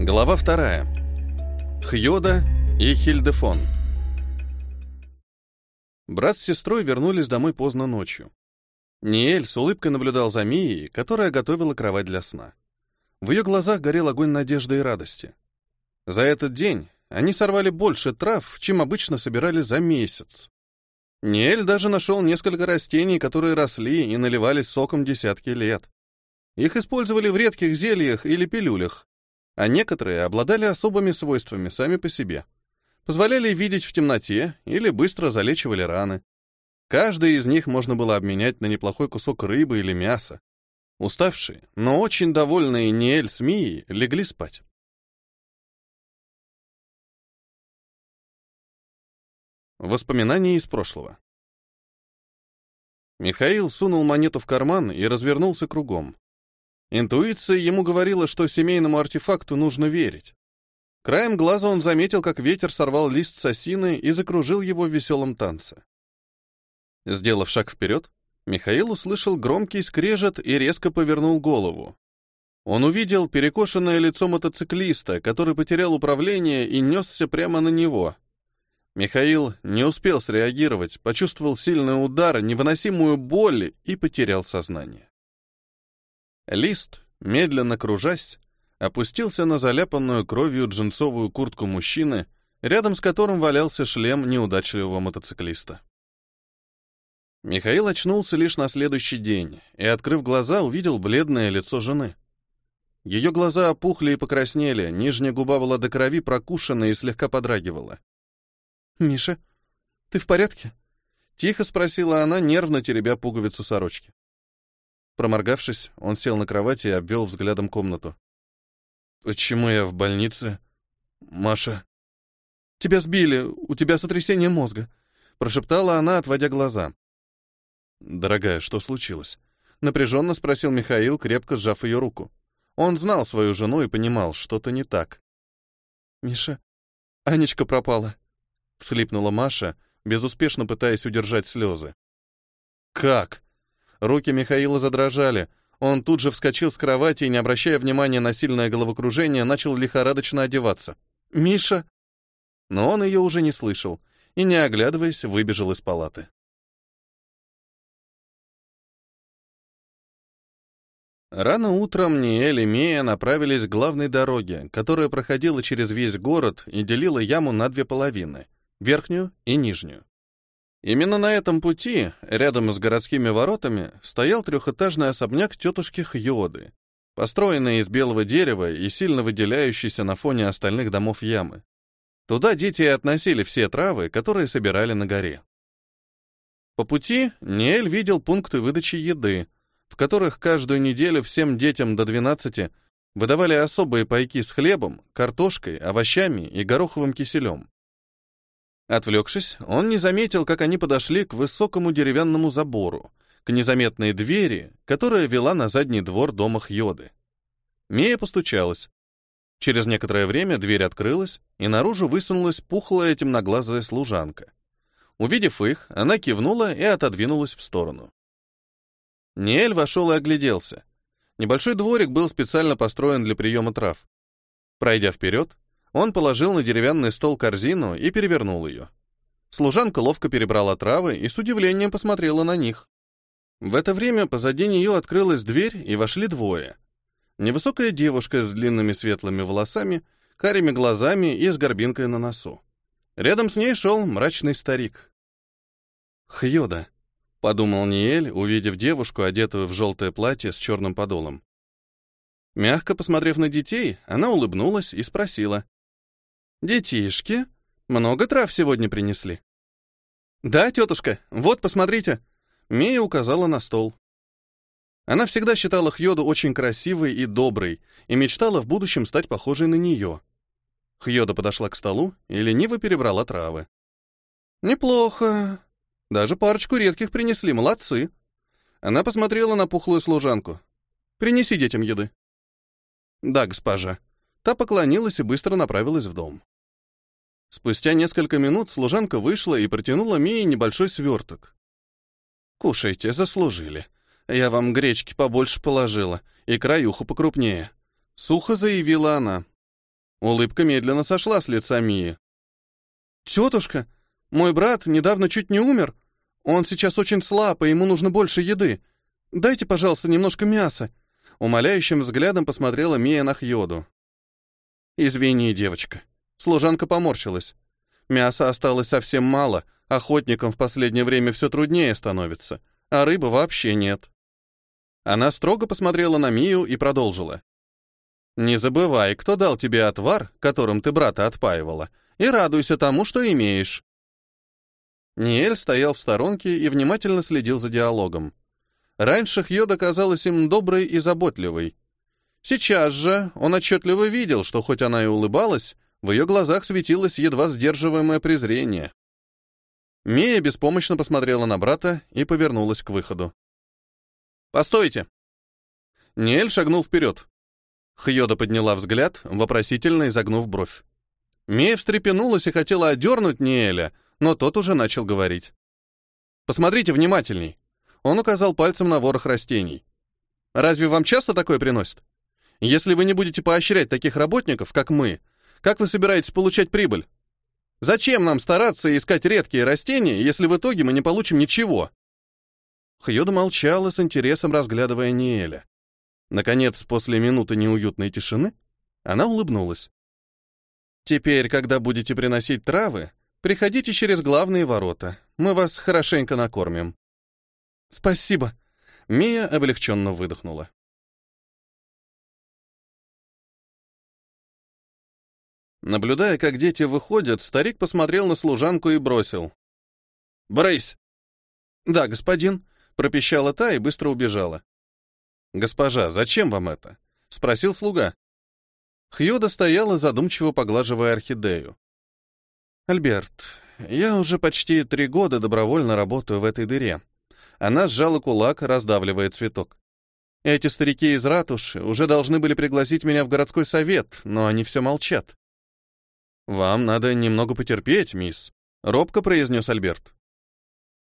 Глава вторая. Хьода и Хильдефон. Брат с сестрой вернулись домой поздно ночью. Ниэль с улыбкой наблюдал за Мией, которая готовила кровать для сна. В ее глазах горел огонь надежды и радости. За этот день они сорвали больше трав, чем обычно собирали за месяц. Ниэль даже нашел несколько растений, которые росли и наливались соком десятки лет. Их использовали в редких зельях или пилюлях, а некоторые обладали особыми свойствами сами по себе. Позволяли видеть в темноте или быстро залечивали раны. Каждый из них можно было обменять на неплохой кусок рыбы или мяса. Уставшие, но очень довольные Ниэль с Мией легли спать. Воспоминания из прошлого. Михаил сунул монету в карман и развернулся кругом. Интуиция ему говорила, что семейному артефакту нужно верить. Краем глаза он заметил, как ветер сорвал лист с осины и закружил его в веселом танце. Сделав шаг вперед, Михаил услышал громкий скрежет и резко повернул голову. Он увидел перекошенное лицо мотоциклиста, который потерял управление и несся прямо на него — Михаил не успел среагировать, почувствовал сильный удар, невыносимую боль и потерял сознание. Лист, медленно кружась, опустился на заляпанную кровью джинсовую куртку мужчины, рядом с которым валялся шлем неудачливого мотоциклиста. Михаил очнулся лишь на следующий день и, открыв глаза, увидел бледное лицо жены. Ее глаза опухли и покраснели, нижняя губа была до крови прокушена и слегка подрагивала. «Миша, ты в порядке?» Тихо спросила она, нервно теребя пуговицу сорочки. Проморгавшись, он сел на кровати и обвел взглядом комнату. «Почему я в больнице? Маша?» «Тебя сбили, у тебя сотрясение мозга», — прошептала она, отводя глаза. «Дорогая, что случилось?» — напряженно спросил Михаил, крепко сжав ее руку. Он знал свою жену и понимал, что-то не так. «Миша, Анечка пропала», — всхлипнула Маша, безуспешно пытаясь удержать слезы. «Как?» Руки Михаила задрожали. Он тут же вскочил с кровати и, не обращая внимания на сильное головокружение, начал лихорадочно одеваться. «Миша!» Но он ее уже не слышал и, не оглядываясь, выбежал из палаты. Рано утром Ниэль и Мея направились к главной дороге, которая проходила через весь город и делила яму на две половины — верхнюю и нижнюю. Именно на этом пути, рядом с городскими воротами, стоял трехэтажный особняк тетушки Хьоды, построенный из белого дерева и сильно выделяющийся на фоне остальных домов ямы. Туда дети относили все травы, которые собирали на горе. По пути Ниэль видел пункты выдачи еды, в которых каждую неделю всем детям до 12 выдавали особые пайки с хлебом, картошкой, овощами и гороховым киселем. Отвлекшись, он не заметил, как они подошли к высокому деревянному забору, к незаметной двери, которая вела на задний двор дома Хьоды. Мия постучалась. Через некоторое время дверь открылась, и наружу высунулась пухлая темноглазая служанка. Увидев их, она кивнула и отодвинулась в сторону. Ниэль вошел и огляделся. Небольшой дворик был специально построен для приема трав. Пройдя вперед, он положил на деревянный стол корзину и перевернул ее. Служанка ловко перебрала травы и с удивлением посмотрела на них. В это время позади нее открылась дверь, и вошли двое. Невысокая девушка с длинными светлыми волосами, карими глазами и с горбинкой на носу. Рядом с ней шел мрачный старик. «Хьода», — подумал Ниэль, увидев девушку, одетую в желтое платье с черным подолом. Мягко посмотрев на детей, она улыбнулась и спросила. «Детишки, много трав сегодня принесли?» «Да, тетушка, вот, посмотрите». Мия указала на стол. Она всегда считала Хьоду очень красивой и доброй и мечтала в будущем стать похожей на нее. Хьода подошла к столу и лениво перебрала травы. «Неплохо. Даже парочку редких принесли, молодцы». Она посмотрела на пухлую служанку. «Принеси детям еды». «Да, госпожа». Та поклонилась и быстро направилась в дом. Спустя несколько минут служанка вышла и протянула Мии небольшой сверток. «Кушайте, заслужили. Я вам гречки побольше положила и краюху покрупнее», — сухо заявила она. Улыбка медленно сошла с лица Мии. «Тетушка, мой брат недавно чуть не умер. Он сейчас очень слаб, и ему нужно больше еды. Дайте, пожалуйста, немножко мяса». Умоляющим взглядом посмотрела Мия на Хьоду. «Извини, девочка». Служанка поморщилась. Мяса осталось совсем мало, охотникам в последнее время все труднее становится, а рыбы вообще нет. Она строго посмотрела на Мию и продолжила. «Не забывай, кто дал тебе отвар, которым ты брата отпаивала, и радуйся тому, что имеешь». Ниэль стоял в сторонке и внимательно следил за диалогом. Раньше Хьода казалась им доброй и заботливой. Сейчас же он отчетливо видел, что хоть она и улыбалась, в ее глазах светилось едва сдерживаемое презрение. Мия беспомощно посмотрела на брата и повернулась к выходу. «Постойте!» Ниэль шагнул вперед. Хьода подняла взгляд, вопросительно изогнув бровь. Мия встрепенулась и хотела одернуть Ниэля, но тот уже начал говорить. «Посмотрите внимательней!» Он указал пальцем на ворох растений. «Разве вам часто такое приносит? Если вы не будете поощрять таких работников, как мы, как вы собираетесь получать прибыль? Зачем нам стараться искать редкие растения, если в итоге мы не получим ничего?» Хьюда молчала с интересом, разглядывая Ниэля. Наконец, после минуты неуютной тишины, она улыбнулась. «Теперь, когда будете приносить травы, приходите через главные ворота. Мы вас хорошенько накормим». «Спасибо», — Мия облегченно выдохнула. Наблюдая, как дети выходят, старик посмотрел на служанку и бросил. «Брейс!» «Да, господин», — пропищала та и быстро убежала. «Госпожа, зачем вам это?» — спросил слуга. Хьюда стояла, задумчиво поглаживая орхидею. «Альберт, я уже почти три года добровольно работаю в этой дыре». Она сжала кулак, раздавливая цветок. «Эти старики из ратуши уже должны были пригласить меня в городской совет, но они все молчат. «Вам надо немного потерпеть, мисс», — робко произнес Альберт.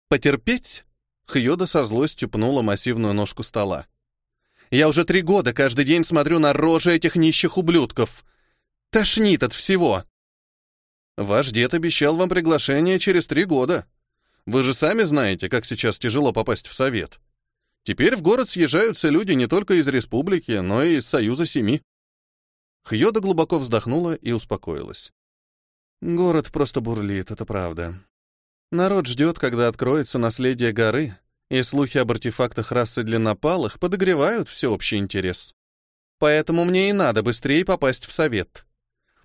«Потерпеть?» — Хьода со злостью пнула массивную ножку стола. «Я уже три года каждый день смотрю на рожи этих нищих ублюдков. Тошнит от всего». «Ваш дед обещал вам приглашение через три года. Вы же сами знаете, как сейчас тяжело попасть в совет. Теперь в город съезжаются люди не только из республики, но и из Союза Семи». Хьода глубоко вздохнула и успокоилась. Город просто бурлит, это правда. Народ ждет, когда откроется наследие горы, и слухи об артефактах расы длиннопалых подогревают всеобщий интерес. Поэтому мне и надо быстрее попасть в совет.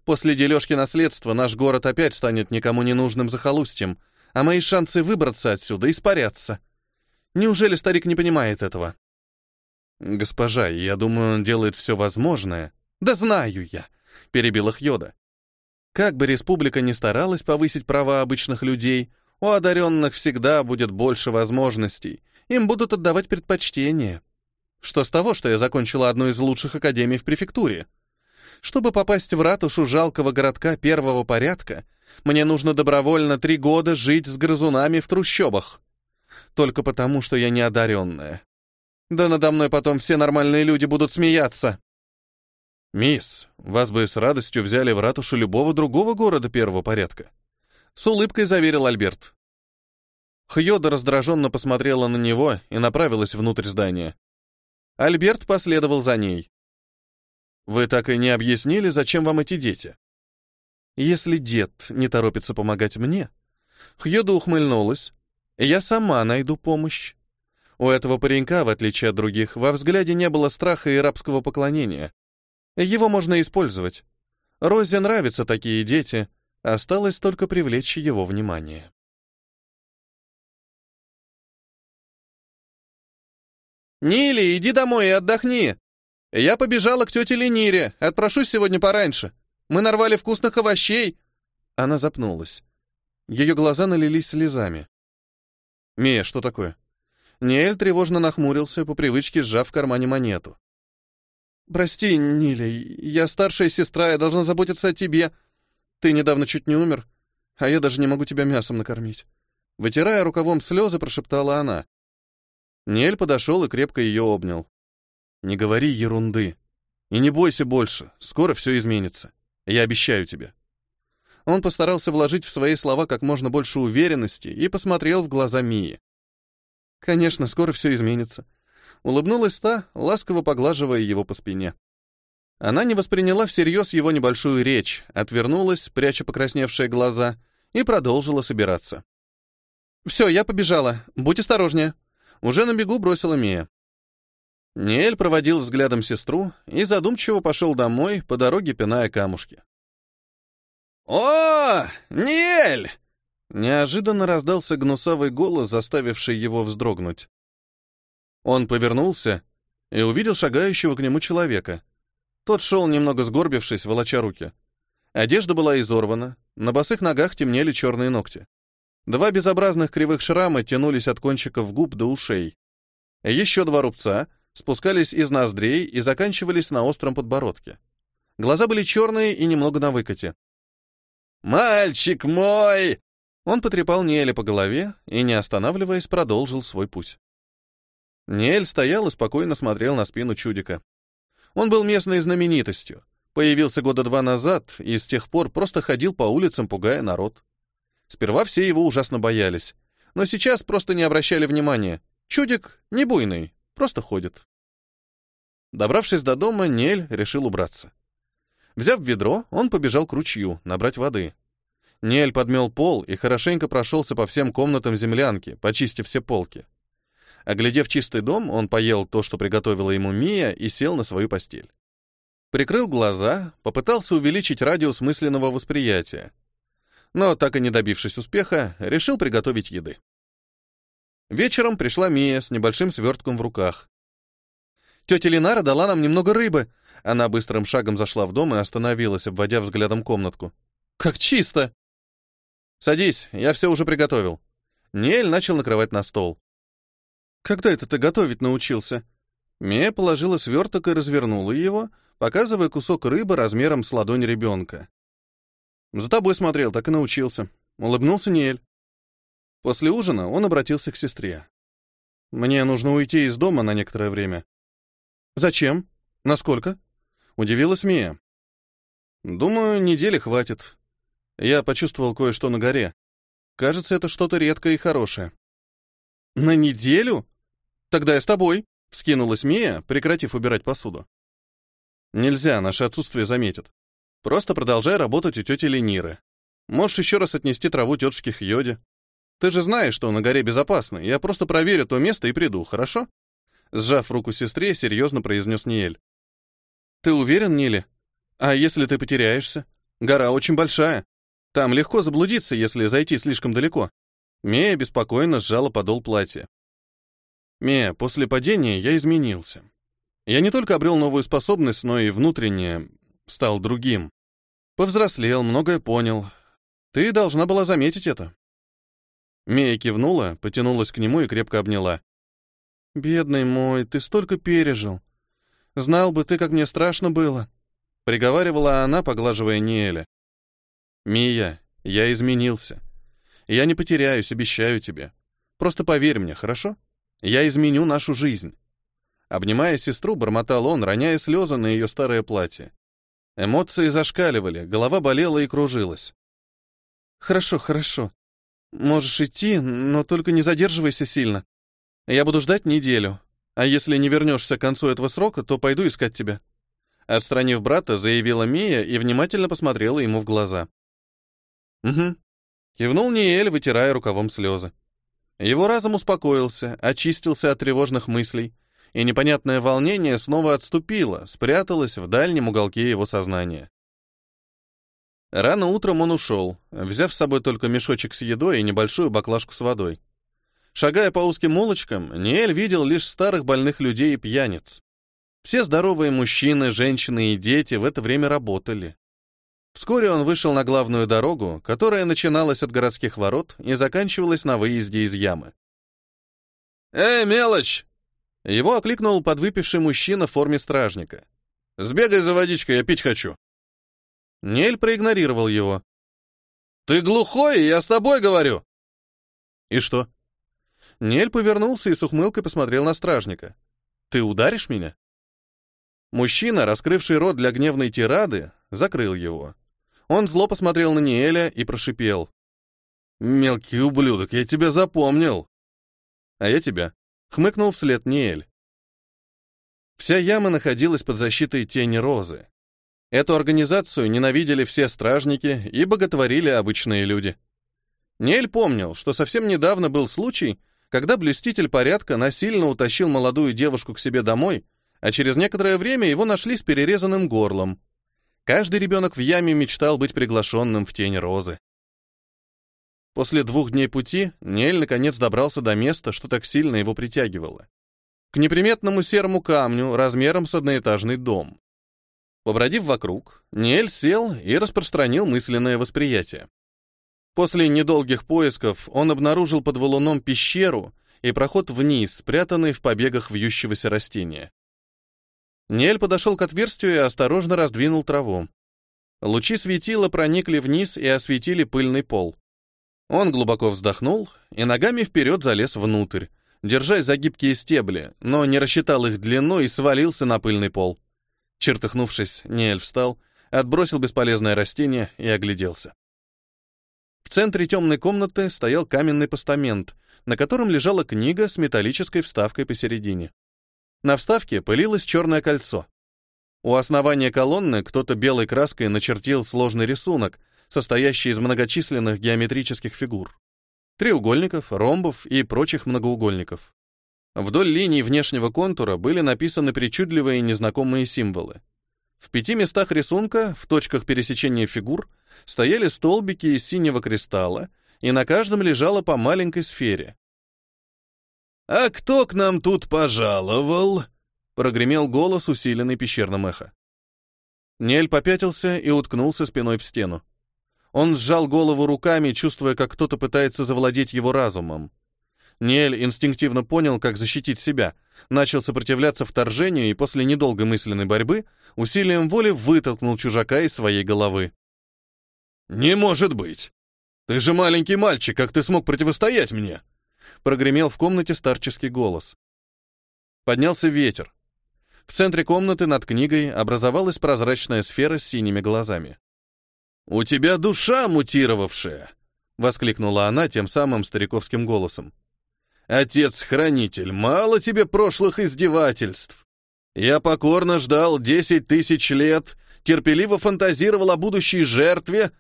После дележки наследства наш город опять станет никому не нужным захолустьем, а мои шансы выбраться отсюда испарятся. Неужели старик не понимает этого? Госпожа, я думаю, он делает все возможное. Да знаю я, перебил их Йода. Как бы республика ни старалась повысить права обычных людей, у одаренных всегда будет больше возможностей, им будут отдавать предпочтение. Что с того, что я закончила одну из лучших академий в префектуре? Чтобы попасть в ратушу жалкого городка первого порядка, мне нужно добровольно три года жить с грызунами в трущобах. Только потому, что я не одаренная. Да надо мной потом все нормальные люди будут смеяться. «Мисс, вас бы с радостью взяли в ратушу любого другого города первого порядка», — с улыбкой заверил Альберт. Хьода раздраженно посмотрела на него и направилась внутрь здания. Альберт последовал за ней. «Вы так и не объяснили, зачем вам эти дети?» «Если дед не торопится помогать мне...» Хьода ухмыльнулась. «Я сама найду помощь». У этого паренька, в отличие от других, во взгляде не было страха и рабского поклонения. Его можно использовать. Розе нравятся такие дети, осталось только привлечь его внимание. «Нили, иди домой и отдохни! Я побежала к тете Ленире, отпрошусь сегодня пораньше. Мы нарвали вкусных овощей!» Она запнулась. Ее глаза налились слезами. «Мия, что такое?» Ниэль тревожно нахмурился, по привычке сжав в кармане монету. «Прости, Ниля, я старшая сестра, я должна заботиться о тебе. Ты недавно чуть не умер, а я даже не могу тебя мясом накормить». Вытирая рукавом слезы, прошептала она. Нель подошел и крепко ее обнял. «Не говори ерунды. И не бойся больше, скоро все изменится. Я обещаю тебе». Он постарался вложить в свои слова как можно больше уверенности и посмотрел в глаза Мии. «Конечно, скоро все изменится». Улыбнулась та, ласково поглаживая его по спине. Она не восприняла всерьез его небольшую речь, отвернулась, пряча покрасневшие глаза, и продолжила собираться. «Все, я побежала. Будь осторожнее». Уже на бегу бросила Мия. Ниэль проводил взглядом сестру и задумчиво пошел домой, по дороге пиная камушки. «О, Ниэль!» Неожиданно раздался гнусавый голос, заставивший его вздрогнуть. Он повернулся и увидел шагающего к нему человека. Тот шел, немного сгорбившись, волоча руки. Одежда была изорвана, на босых ногах темнели черные ногти. Два безобразных кривых шрама тянулись от кончиков губ до ушей. Еще два рубца спускались из ноздрей и заканчивались на остром подбородке. Глаза были черные и немного на выкате. «Мальчик мой!» Он потрепал Ниэля по голове и, не останавливаясь, продолжил свой путь. Ниэль стоял и спокойно смотрел на спину чудика. Он был местной знаменитостью. Появился года два назад и с тех пор просто ходил по улицам, пугая народ. Сперва все его ужасно боялись, но сейчас просто не обращали внимания. Чудик не буйный, просто ходит. Добравшись до дома, Нель решил убраться. Взяв ведро, он побежал к ручью, набрать воды. Нель подмел пол и хорошенько прошелся по всем комнатам землянки, почистив все полки. Оглядев чистый дом, он поел то, что приготовила ему Мия, и сел на свою постель. Прикрыл глаза, попытался увеличить радиус мысленного восприятия. Но, так и не добившись успеха, решил приготовить еды. Вечером пришла Мия с небольшим свертком в руках. «Тетя Ленара дала нам немного рыбы». Она быстрым шагом зашла в дом и остановилась, обводя взглядом комнатку. «Как чисто!» «Садись, я все уже приготовил». Ниэль начал накрывать на стол. «Когда это ты готовить научился?» Мия положила сверток и развернула его, показывая кусок рыбы размером с ладонь ребенка. «За тобой смотрел, так и научился», — улыбнулся Ниэль. После ужина он обратился к сестре. «Мне нужно уйти из дома на некоторое время». «Зачем? Насколько?» — удивилась Мия. «Думаю, недели хватит. Я почувствовал кое-что на горе. Кажется, это что-то редкое и хорошее». «На неделю? Тогда я с тобой», — вскинулась Мия, прекратив убирать посуду. «Нельзя, наше отсутствие заметят. Просто продолжай работать у тети Лениры. Можешь еще раз отнести траву тетушке Хьоде. Ты же знаешь, что на горе безопасно. Я просто проверю то место и приду, хорошо?» Сжав руку сестре, серьезно произнес Ниэль. «Ты уверен, Нили? А если ты потеряешься? Гора очень большая. Там легко заблудиться, если зайти слишком далеко. Мия беспокойно сжала подол платья. Мия, после падения я изменился. Я не только обрел новую способность, но и внутренне стал другим. Повзрослел, многое понял. Ты должна была заметить это. Мия кивнула, потянулась к нему и крепко обняла. «Бедный мой, ты столько пережил. Знал бы ты, как мне страшно было», — приговаривала она, поглаживая Ниэля. «Мия, я изменился. Я не потеряюсь, обещаю тебе. Просто поверь мне, хорошо? Я изменю нашу жизнь». Обнимая сестру, бормотал он, роняя слезы на ее старое платье. Эмоции зашкаливали, голова болела и кружилась. «Хорошо, хорошо. Можешь идти, но только не задерживайся сильно. Я буду ждать неделю. А если не вернешься к концу этого срока, то пойду искать тебя». Отстранив брата, заявила Мия и внимательно посмотрела ему в глаза. «Угу», Кивнул Ниэль, вытирая рукавом слезы. Его разум успокоился, очистился от тревожных мыслей, и непонятное волнение снова отступило, спряталось в дальнем уголке его сознания. Рано утром он ушел, взяв с собой только мешочек с едой и небольшую баклажку с водой. Шагая по узким улочкам, Ниэль видел лишь старых больных людей и пьяниц. Все здоровые мужчины, женщины и дети в это время работали. Вскоре он вышел на главную дорогу, которая начиналась от городских ворот и заканчивалась на выезде из ямы. «Эй, мелочь!» Его окликнул подвыпивший мужчина в форме стражника. «Сбегай за водичкой, я пить хочу». Нель проигнорировал его. «Ты глухой, я с тобой говорю!» «И что?» Нель повернулся и с ухмылкой посмотрел на стражника. «Ты ударишь меня?» Мужчина, раскрывший рот для гневной тирады, закрыл его. Он зло посмотрел на Ниэля и прошипел. «Мелкий ублюдок, я тебя запомнил!» «А я тебя», — хмыкнул вслед Ниэль. Вся яма находилась под защитой тени розы. Эту организацию ненавидели все стражники и боготворили обычные люди. Ниэль помнил, что совсем недавно был случай, когда блюститель порядка насильно утащил молодую девушку к себе домой, а через некоторое время его нашли с перерезанным горлом. Каждый ребенок в яме мечтал быть приглашенным в тень розы. После двух дней пути Нель наконец добрался до места, что так сильно его притягивало. К неприметному серому камню размером с одноэтажный дом. Побродив вокруг, Нель сел и распространил мысленное восприятие. После недолгих поисков он обнаружил под валуном пещеру и проход вниз, спрятанный в побегах вьющегося растения. Нель подошел к отверстию и осторожно раздвинул траву. Лучи светила проникли вниз и осветили пыльный пол. Он глубоко вздохнул и ногами вперед залез внутрь, держась за гибкие стебли, но не рассчитал их длину и свалился на пыльный пол. Чертыхнувшись, Ниэль встал, отбросил бесполезное растение и огляделся. В центре темной комнаты стоял каменный постамент, на котором лежала книга с металлической вставкой посередине. На вставке пылилось черное кольцо. У основания колонны кто-то белой краской начертил сложный рисунок, состоящий из многочисленных геометрических фигур. Треугольников, ромбов и прочих многоугольников. Вдоль линий внешнего контура были написаны причудливые незнакомые символы. В пяти местах рисунка, в точках пересечения фигур, стояли столбики из синего кристалла, и на каждом лежало по маленькой сфере. «А кто к нам тут пожаловал?» — прогремел голос, усиленный пещерным эхо. Нель попятился и уткнулся спиной в стену. Он сжал голову руками, чувствуя, как кто-то пытается завладеть его разумом. Ниэль инстинктивно понял, как защитить себя, начал сопротивляться вторжению и после недолгой мысленной борьбы усилием воли вытолкнул чужака из своей головы. «Не может быть! Ты же маленький мальчик, как ты смог противостоять мне?» Прогремел в комнате старческий голос. Поднялся ветер. В центре комнаты над книгой образовалась прозрачная сфера с синими глазами. «У тебя душа мутировавшая!» — воскликнула она тем самым стариковским голосом. «Отец-хранитель, мало тебе прошлых издевательств! Я покорно ждал десять тысяч лет, терпеливо фантазировал о будущей жертве,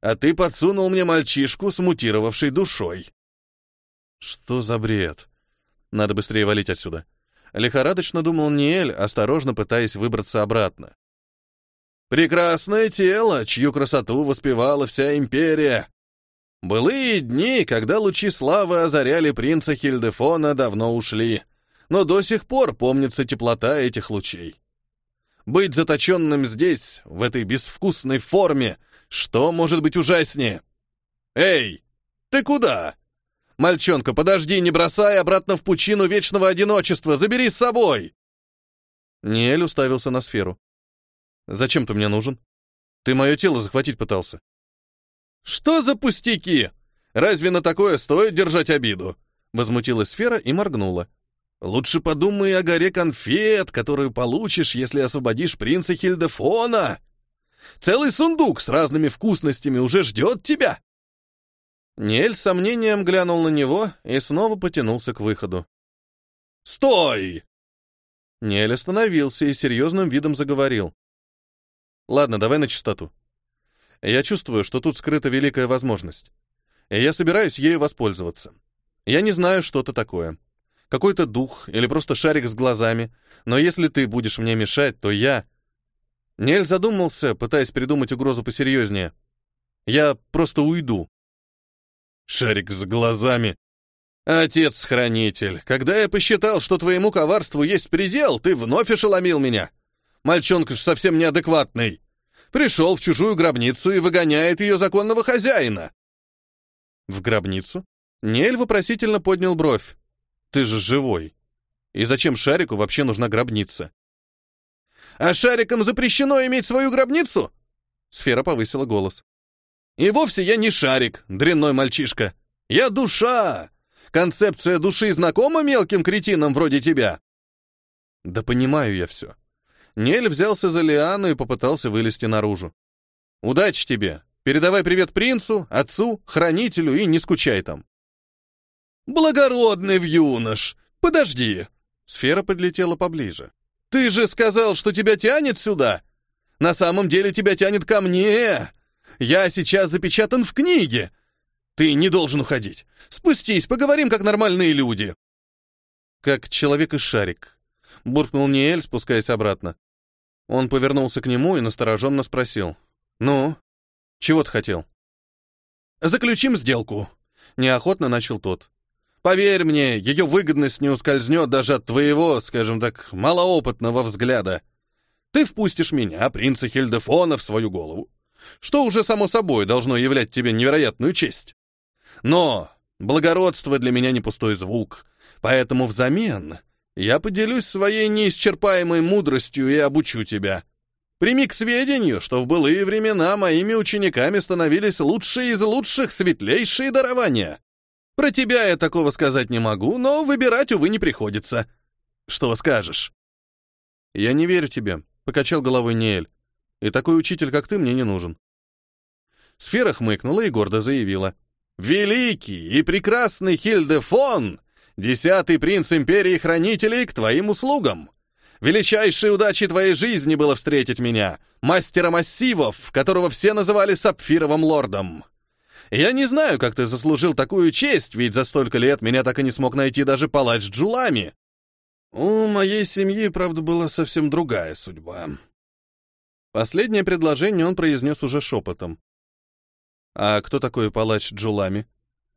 а ты подсунул мне мальчишку с мутировавшей душой». «Что за бред? Надо быстрее валить отсюда». Лихорадочно думал Ниэль, осторожно пытаясь выбраться обратно. Прекрасное тело, чью красоту воспевала вся империя. Былые дни, когда лучи славы озаряли принца Хильдефона, давно ушли, но до сих пор помнится теплота этих лучей. Быть заточенным здесь, в этой безвкусной форме, что может быть ужаснее? Эй, ты куда? Мальчонка, подожди, не бросай обратно в пучину вечного одиночества, забери с собой!» Ниэль уставился на сферу. Зачем ты мне нужен? Ты мое тело захватить пытался. Что за пустяки? Разве на такое стоит держать обиду? Возмутилась сфера и моргнула. Лучше подумай о горе конфет, которую получишь, если освободишь принца Хильдефона. Целый сундук с разными вкусностями уже ждет тебя. Нель с сомнением глянул на него и снова потянулся к выходу. «Стой!» Нель остановился и серьезным видом заговорил. Ладно, давай на чистоту. Я чувствую, что тут скрыта великая возможность. И я собираюсь ею воспользоваться. Я не знаю, что это такое. Какой-то дух или просто шарик с глазами. Но если ты будешь мне мешать, то я... Нель задумался, пытаясь придумать угрозу посерьезнее. Я просто уйду. Шарик с глазами. Отец-хранитель, когда я посчитал, что твоему коварству есть предел, ты вновь ошеломил меня. Мальчонка ж совсем неадекватный. Пришел в чужую гробницу и выгоняет ее законного хозяина. В гробницу? Нель вопросительно поднял бровь. Ты же живой. И зачем Шарику вообще нужна гробница? А Шарикам запрещено иметь свою гробницу? Сфера повысила голос. И вовсе я не Шарик, дрянной мальчишка. Я душа. Концепция души знакома мелким кретинам вроде тебя? Да понимаю я все. Нель взялся за лиану и попытался вылезти наружу. «Удачи тебе! Передавай привет принцу, отцу, хранителю и не скучай там!» «Благородный вьюнош! Подожди!» Сфера подлетела поближе. «Ты же сказал, что тебя тянет сюда! На самом деле тебя тянет ко мне! Я сейчас запечатан в книге! Ты не должен уходить! Спустись, поговорим как нормальные люди!» «Как человек и шарик», — буркнул Ниэль, спускаясь обратно. Он повернулся к нему и настороженно спросил. «Ну, чего ты хотел?» «Заключим сделку», — неохотно начал тот. «Поверь мне, ее выгодность не ускользнет даже от твоего, скажем так, малоопытного взгляда. Ты впустишь меня, принца Хильдефона, в свою голову, что уже само собой должно являть тебе невероятную честь. Но благородство для меня не пустой звук, поэтому взамен я поделюсь своей неисчерпаемой мудростью и обучу тебя. Прими к сведению, что в былые времена моими учениками становились лучшие из лучших, светлейшие дарования. Про тебя я такого сказать не могу, но выбирать, увы, не приходится. Что скажешь?» «Я не верю тебе», — покачал головой Неэль. «И такой учитель, как ты, мне не нужен». Сфера хмыкнула и гордо заявила. «Великий и прекрасный Хильдефон, десятый принц Империи Хранителей, к твоим услугам! Величайшей удачей твоей жизни было встретить меня, мастера массивов, которого все называли Сапфировым Лордом. Я не знаю, как ты заслужил такую честь, ведь за столько лет меня так и не смог найти даже палач Джулами. У моей семьи, правда, была совсем другая судьба. Последнее предложение он произнес уже шепотом. «А кто такой палач Джулами?»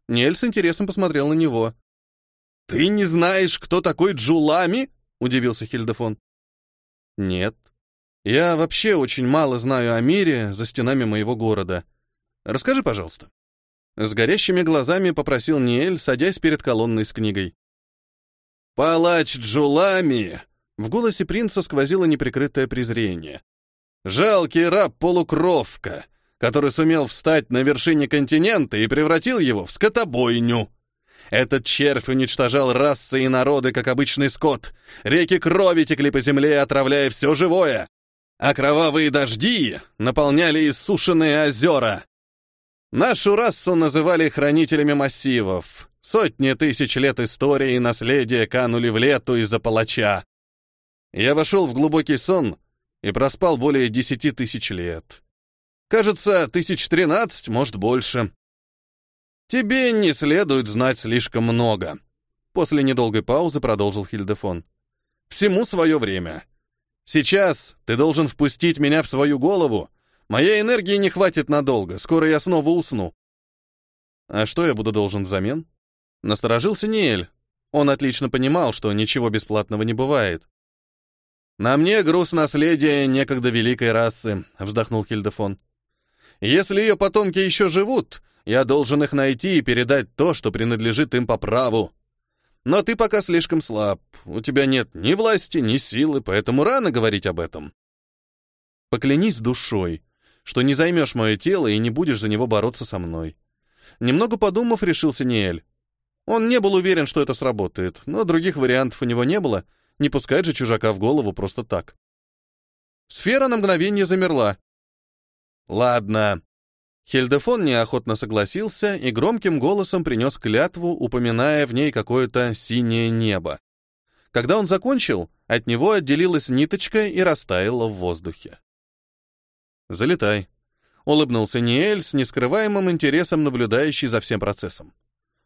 Нель с интересом посмотрел на него. «Ты не знаешь, кто такой Джулами?» — удивился Хильдефон. «Нет. Я вообще очень мало знаю о мире за стенами моего города. Расскажи, пожалуйста». С горящими глазами попросил Ниэль, садясь перед колонной с книгой. «Палач Джулами!» В голосе принца сквозило неприкрытое презрение. «Жалкий раб-полукровка, который сумел встать на вершине континента и превратил его в скотобойню. Этот червь уничтожал расы и народы, как обычный скот. Реки крови текли по земле, отравляя все живое. А кровавые дожди наполняли иссушенные озера. Нашу расу называли хранителями массивов. Сотни тысяч лет истории и наследия канули в лету из-за палача. Я вошел в глубокий сон и проспал более десяти тысяч лет. Кажется, тысяч тринадцать, может, больше. Тебе не следует знать слишком много. После недолгой паузы продолжил Хильдефон. Всему свое время. Сейчас ты должен впустить меня в свою голову. Моей энергии не хватит надолго, скоро я снова усну. А что я буду должен взамен? Насторожился Ниэль. Он отлично понимал, что ничего бесплатного не бывает. «На мне груз наследия некогда великой расы», — вздохнул Хильдефон. «Если ее потомки еще живут, я должен их найти и передать то, что принадлежит им по праву. Но ты пока слишком слаб, у тебя нет ни власти, ни силы, поэтому рано говорить об этом. Поклянись душой, что не займешь мое тело и не будешь за него бороться со мной». Немного подумав, решился Ниэль. Он не был уверен, что это сработает, но других вариантов у него не было, не пускать же чужака в голову просто так. Сфера на мгновение замерла. «Ладно». Хельдефон неохотно согласился и громким голосом принес клятву, упоминая в ней какое-то синее небо. Когда он закончил, от него отделилась ниточка и растаяла в воздухе. «Залетай», — улыбнулся Ниэль с нескрываемым интересом, наблюдающий за всем процессом.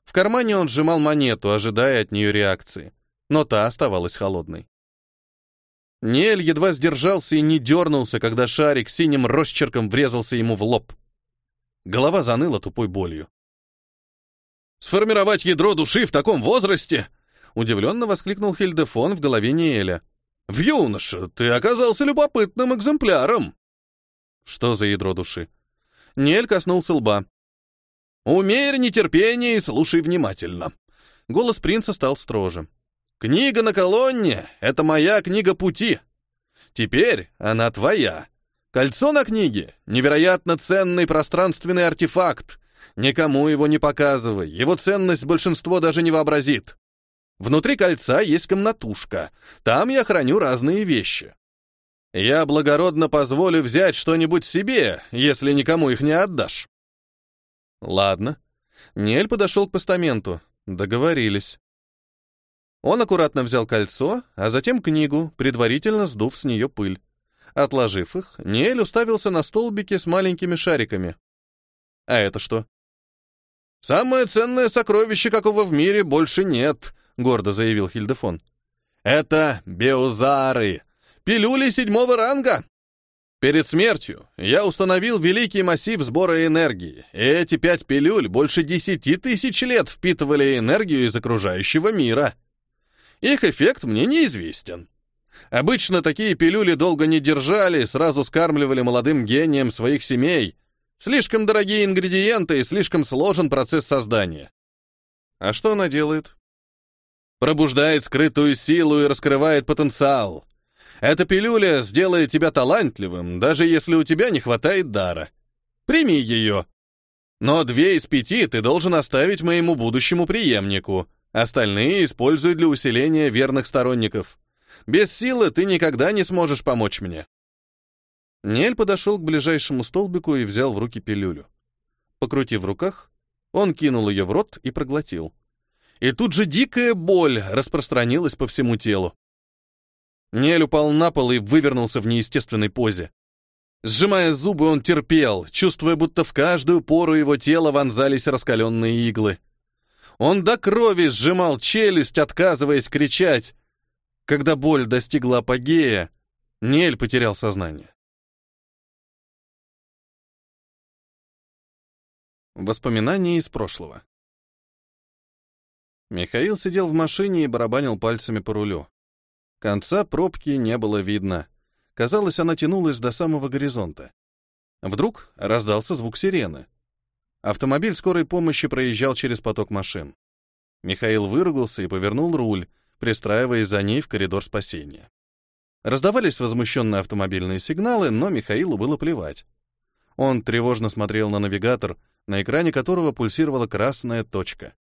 В кармане он сжимал монету, ожидая от нее реакции, но та оставалась холодной. Ниэль едва сдержался и не дернулся, когда шарик синим росчерком врезался ему в лоб. Голова заныла тупой болью. «Сформировать ядро души в таком возрасте?» Удивленно воскликнул Хильдефон в голове Ниэля. «В юноше ты оказался любопытным экземпляром!» «Что за ядро души?» Ниэль коснулся лба. «Умерь нетерпение и слушай внимательно». Голос принца стал строже. «Книга на колонне — это моя книга пути. Теперь она твоя. Кольцо на книге — невероятно ценный пространственный артефакт. Никому его не показывай, его ценность большинство даже не вообразит. Внутри кольца есть комнатушка. Там я храню разные вещи. Я благородно позволю взять что-нибудь себе, если никому их не отдашь. Ладно. Нель подошел к постаменту. Договорились. Он аккуратно взял кольцо, а затем книгу, предварительно сдув с нее пыль. Отложив их, Ниэль уставился на столбики с маленькими шариками. А это что? «Самое ценное сокровище, какого в мире больше нет», — гордо заявил Хильдефон. «Это биозары, пилюли седьмого ранга. Перед смертью я установил великий массив сбора энергии, и эти пять пилюль больше десяти тысяч лет впитывали энергию из окружающего мира. Их эффект мне неизвестен. Обычно такие пилюли долго не держали, сразу скармливали молодым гением своих семей. Слишком дорогие ингредиенты и слишком сложен процесс создания. А что она делает? Пробуждает скрытую силу и раскрывает потенциал. Эта пилюля сделает тебя талантливым, даже если у тебя не хватает дара. Прими ее. Но две из пяти ты должен оставить моему будущему преемнику. Остальные используй для усиления верных сторонников. Без силы ты никогда не сможешь помочь мне». Нель подошел к ближайшему столбику и взял в руки пилюлю. Покрутив в руках, он кинул ее в рот и проглотил. И тут же дикая боль распространилась по всему телу. Нель упал на пол и вывернулся в неестественной позе. Сжимая зубы, он терпел, чувствуя, будто в каждую пору его тела вонзались раскаленные иглы. Он до крови сжимал челюсть, отказываясь кричать. Когда боль достигла апогея, Нель потерял сознание. Воспоминания из прошлого. Михаил сидел в машине и барабанил пальцами по рулю. Конца пробки не было видно. Казалось, она тянулась до самого горизонта. Вдруг раздался звук сирены. Автомобиль скорой помощи проезжал через поток машин. Михаил выругался и повернул руль, пристраиваясь за ней в коридор спасения. Раздавались возмущенные автомобильные сигналы, но Михаилу было плевать. Он тревожно смотрел на навигатор, на экране которого пульсировала красная точка.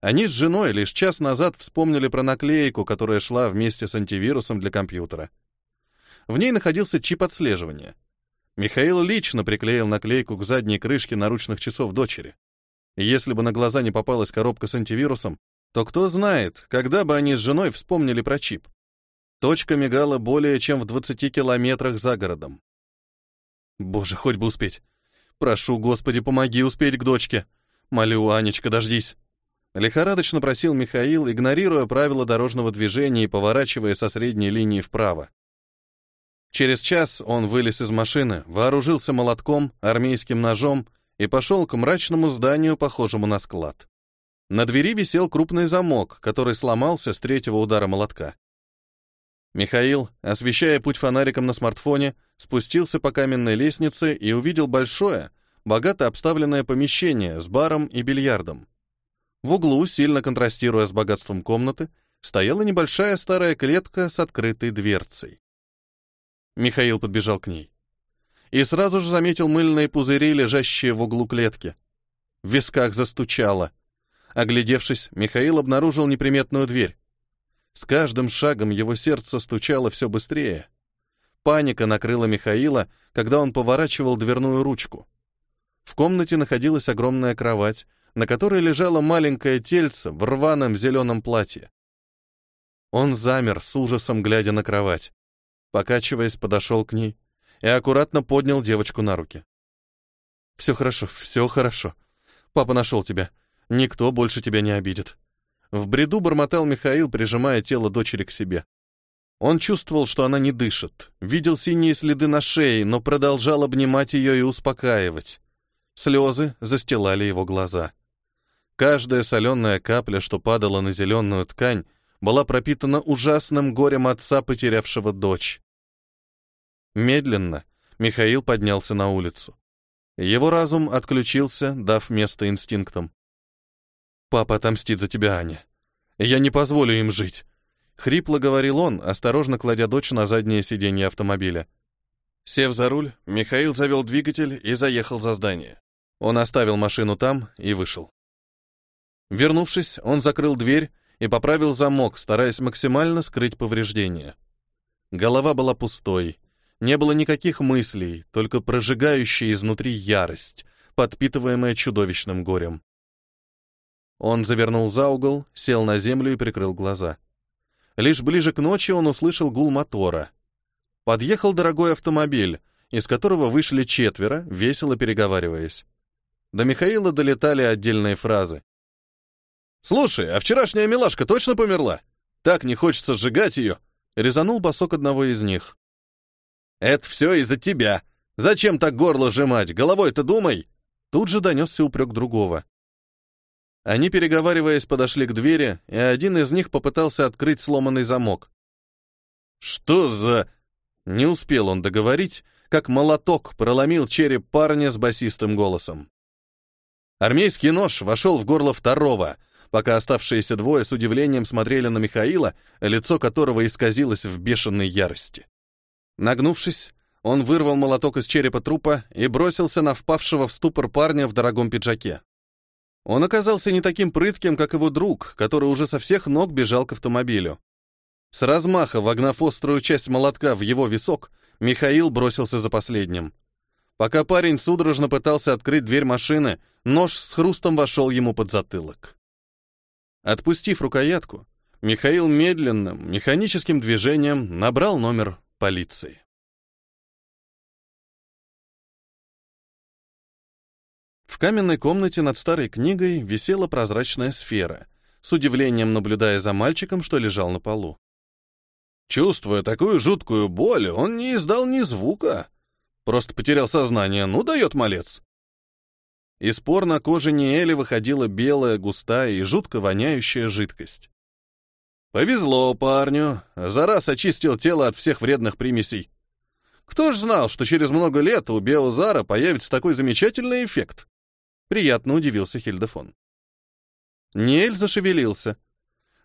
Они с женой лишь час назад вспомнили про наклейку, которая шла вместе с антивирусом для компьютера. В ней находился чип отслеживания. Михаил лично приклеил наклейку к задней крышке наручных часов дочери. Если бы на глаза не попалась коробка с антивирусом, то кто знает, когда бы они с женой вспомнили про чип. Точка мигала более чем в 20 километрах за городом. Боже, хоть бы успеть. Прошу, Господи, помоги успеть к дочке. Молю, Анечка, дождись. Лихорадочно просил Михаил, игнорируя правила дорожного движения и поворачивая со средней линии вправо. Через час он вылез из машины, вооружился молотком, армейским ножом и пошел к мрачному зданию, похожему на склад. На двери висел крупный замок, который сломался с третьего удара молотка. Михаил, освещая путь фонариком на смартфоне, спустился по каменной лестнице и увидел большое, богато обставленное помещение с баром и бильярдом. В углу, сильно контрастируя с богатством комнаты, стояла небольшая старая клетка с открытой дверцей. Михаил подбежал к ней. И сразу же заметил мыльные пузыри, лежащие в углу клетки. В висках застучало. Оглядевшись, Михаил обнаружил неприметную дверь. С каждым шагом его сердце стучало все быстрее. Паника накрыла Михаила, когда он поворачивал дверную ручку. В комнате находилась огромная кровать, на которой лежало маленькое тельце в рваном зеленом платье. Он замер с ужасом, глядя на кровать. Покачиваясь, подошел к ней и аккуратно поднял девочку на руки. «Все хорошо, все хорошо. Папа нашел тебя. Никто больше тебя не обидит». В бреду бормотал Михаил, прижимая тело дочери к себе. Он чувствовал, что она не дышит, видел синие следы на шее, но продолжал обнимать ее и успокаивать. Слезы застилали его глаза. Каждая соленая капля, что падала на зеленую ткань, была пропитана ужасным горем отца, потерявшего дочь. Медленно Михаил поднялся на улицу. Его разум отключился, дав место инстинктам. «Папа отомстит за тебя, Аня. Я не позволю им жить», — хрипло говорил он, осторожно кладя дочь на заднее сиденье автомобиля. Сев за руль, Михаил завел двигатель и заехал за здание. Он оставил машину там и вышел. Вернувшись, он закрыл дверь и поправил замок, стараясь максимально скрыть повреждения. Голова была пустой, Не было никаких мыслей, только прожигающая изнутри ярость, подпитываемая чудовищным горем. Он завернул за угол, сел на землю и прикрыл глаза. Лишь ближе к ночи он услышал гул мотора. Подъехал дорогой автомобиль, из которого вышли четверо, весело переговариваясь. До Михаила долетали отдельные фразы. «Слушай, а вчерашняя милашка точно померла? Так не хочется сжигать ее!» Резанул босок одного из них. «Это все из-за тебя. Зачем так горло сжимать? Головой-то думай!» Тут же донесся упрек другого. Они, переговариваясь, подошли к двери, и один из них попытался открыть сломанный замок. «Что за...» Не успел он договорить, как молоток проломил череп парня с басистым голосом. Армейский нож вошел в горло второго, пока оставшиеся двое с удивлением смотрели на Михаила, лицо которого исказилось в бешеной ярости. Нагнувшись, он вырвал молоток из черепа трупа и бросился на впавшего в ступор парня в дорогом пиджаке. Он оказался не таким прытким, как его друг, который уже со всех ног бежал к автомобилю. С размаха, вогнав острую часть молотка в его висок, Михаил бросился за последним. Пока парень судорожно пытался открыть дверь машины, нож с хрустом вошел ему под затылок. Отпустив рукоятку, Михаил медленным, механическим движением набрал номер полиции. В каменной комнате над старой книгой висела прозрачная сфера, с удивлением наблюдая за мальчиком, что лежал на полу. Чувствуя такую жуткую боль, он не издал ни звука. Просто потерял сознание, ну дает малец. Из пор на коже Ниэли выходила белая, густая и жутко воняющая жидкость. Повезло парню, за раз очистил тело от всех вредных примесей. Кто ж знал, что через много лет у Беозара появится такой замечательный эффект? Приятно удивился Хильдефон. Ниэль зашевелился.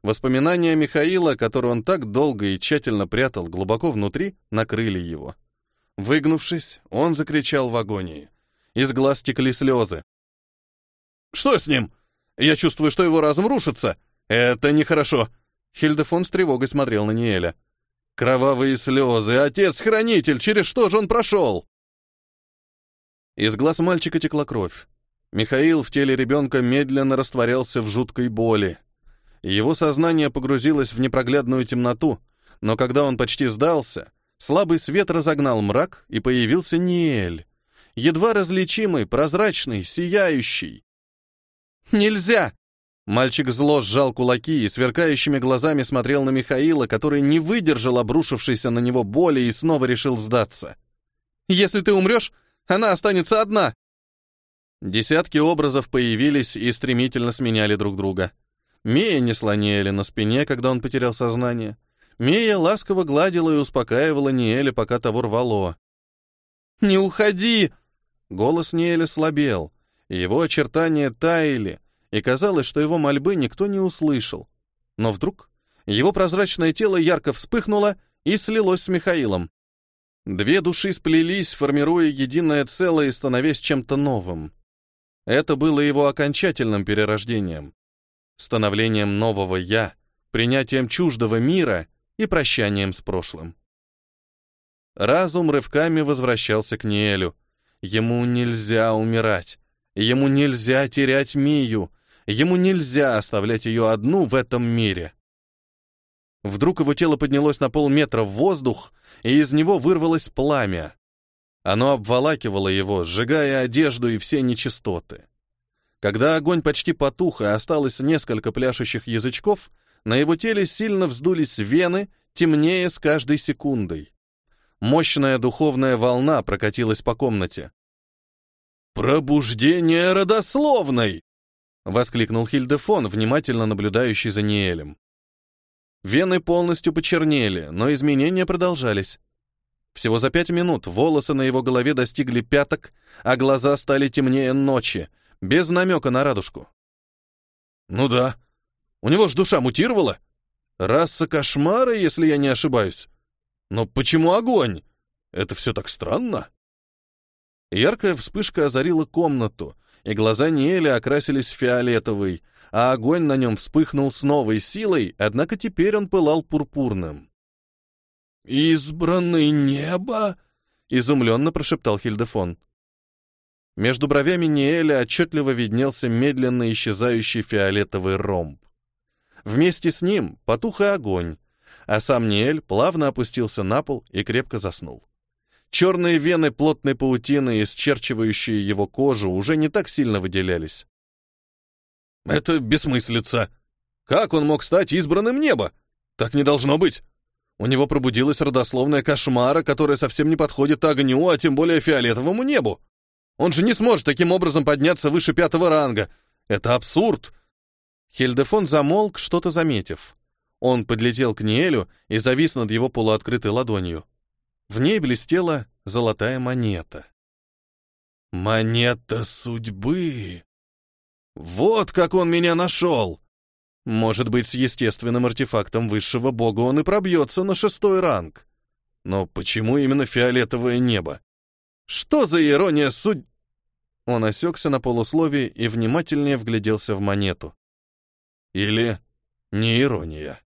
Воспоминания Михаила, которые он так долго и тщательно прятал глубоко внутри, накрыли его. Выгнувшись, он закричал в агонии. Из глаз текли слезы. «Что с ним? Я чувствую, что его разум рушится. Это нехорошо». Хильдефон с тревогой смотрел на Ниэля. «Кровавые слезы! Отец-хранитель! Через что же он прошел?» Из глаз мальчика текла кровь. Михаил в теле ребенка медленно растворялся в жуткой боли. Его сознание погрузилось в непроглядную темноту, но когда он почти сдался, слабый свет разогнал мрак, и появился Ниэль. Едва различимый, прозрачный, сияющий. «Нельзя!» Мальчик зло сжал кулаки и сверкающими глазами смотрел на Михаила, который не выдержал обрушившейся на него боли и снова решил сдаться. «Если ты умрешь, она останется одна!» Десятки образов появились и стремительно сменяли друг друга. Мия несла Ниэля на спине, когда он потерял сознание. Мия ласково гладила и успокаивала Ниэля, пока того рвало. «Не уходи!» Голос Ниэля слабел, его очертания таяли, и казалось, что его мольбы никто не услышал. Но вдруг его прозрачное тело ярко вспыхнуло и слилось с Михаилом. Две души сплелись, формируя единое целое и становясь чем-то новым. Это было его окончательным перерождением, становлением нового «я», принятием чуждого мира и прощанием с прошлым. Разум рывками возвращался к Ниэлю. Ему нельзя умирать. Ему нельзя терять Мию. Ему нельзя оставлять ее одну в этом мире. Вдруг его тело поднялось на полметра в воздух, и из него вырвалось пламя. Оно обволакивало его, сжигая одежду и все нечистоты. Когда огонь почти потух и осталось несколько пляшущих язычков, на его теле сильно вздулись вены, темнее с каждой секундой. Мощная духовная волна прокатилась по комнате. «Пробуждение родословной!» — воскликнул Хильдефон, внимательно наблюдающий за Ниэлем. Вены полностью почернели, но изменения продолжались. Всего за пять минут волосы на его голове достигли пяток, а глаза стали темнее ночи, без намека на радужку. «Ну да. У него ж душа мутировала. Раса кошмара, если я не ошибаюсь. Но почему огонь? Это все так странно». Яркая вспышка озарила комнату, и глаза Ниэля окрасились фиолетовый, а огонь на нем вспыхнул с новой силой, однако теперь он пылал пурпурным. «Избранный небо?» изумленно прошептал Хильдефон. Между бровями Ниэля отчетливо виднелся медленно исчезающий фиолетовый ромб. Вместе с ним потух и огонь, а сам Ниэль плавно опустился на пол и крепко заснул. Черные вены плотной паутины, исчерчивающие его кожу, уже не так сильно выделялись. «Это бессмыслица. Как он мог стать избранным неба? Так не должно быть. У него пробудилась родословная кошмара, которая совсем не подходит огню, а тем более фиолетовому небу. Он же не сможет таким образом подняться выше пятого ранга. Это абсурд. Хельдефон замолк, что-то заметив. Он подлетел к Ниэлю и завис над его полуоткрытой ладонью. В ней блестела золотая монета. «Монета судьбы! Вот как он меня нашел!» Может быть, с естественным артефактом высшего бога он и пробьется на шестой ранг. Но почему именно фиолетовое небо? Что за ирония судь... Он осекся на полусловии и внимательнее вгляделся в монету. Или не ирония?